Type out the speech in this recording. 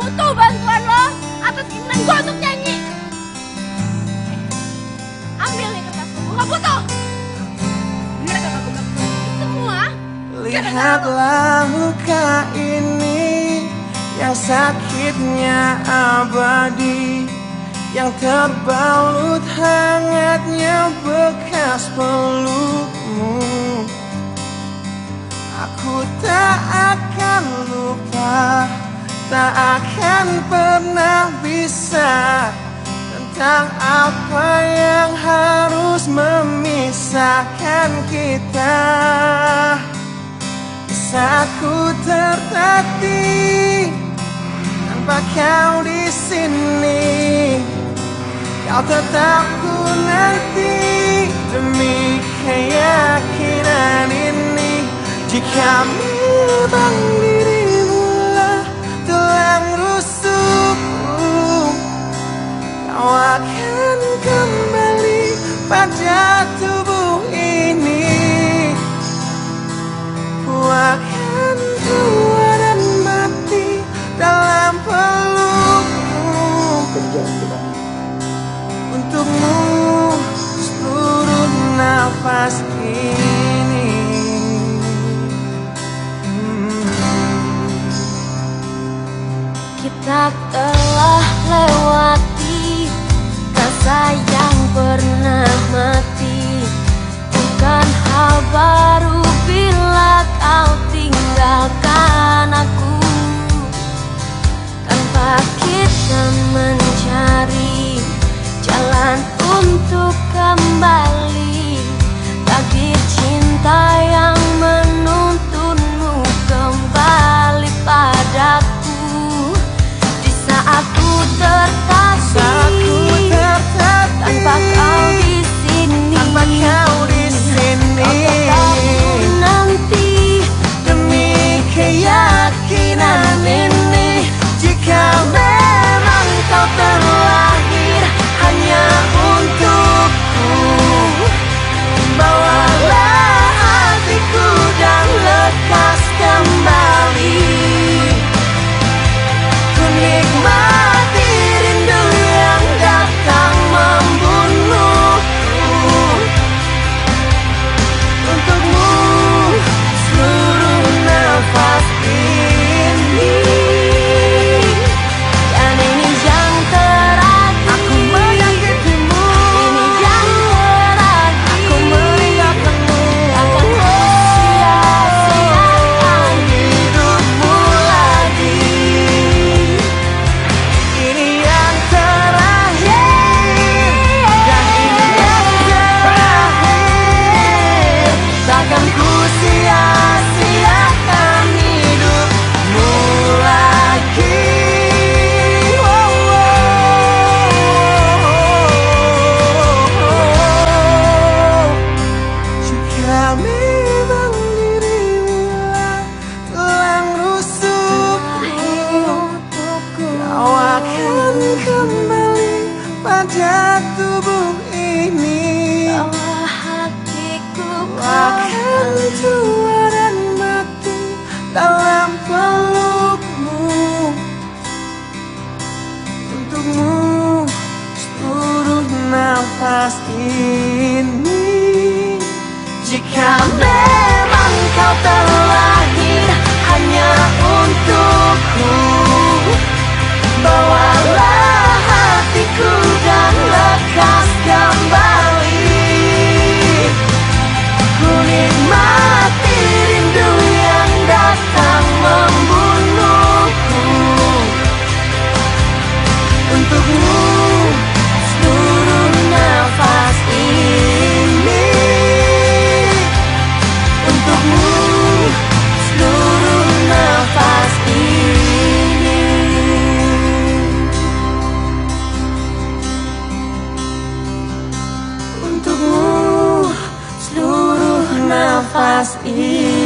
butuh bantuan lo atas keinginan gue untuk nyanyi. Eh, ambil nih kertas gue, gak butuh. Buka semua. Lihatlah luka ini yang sakitnya abadi yang terbalut hangatnya bekas pelukmu Aku tak akan lupa tak akan pernah bisa tentang apa yang harus memisahkan kita. Di saat ku tertati tanpa kau di sini. Kau tetap ku nanti. más wajah tubuh ini. Bahwa hatiku akan jatuh Last year.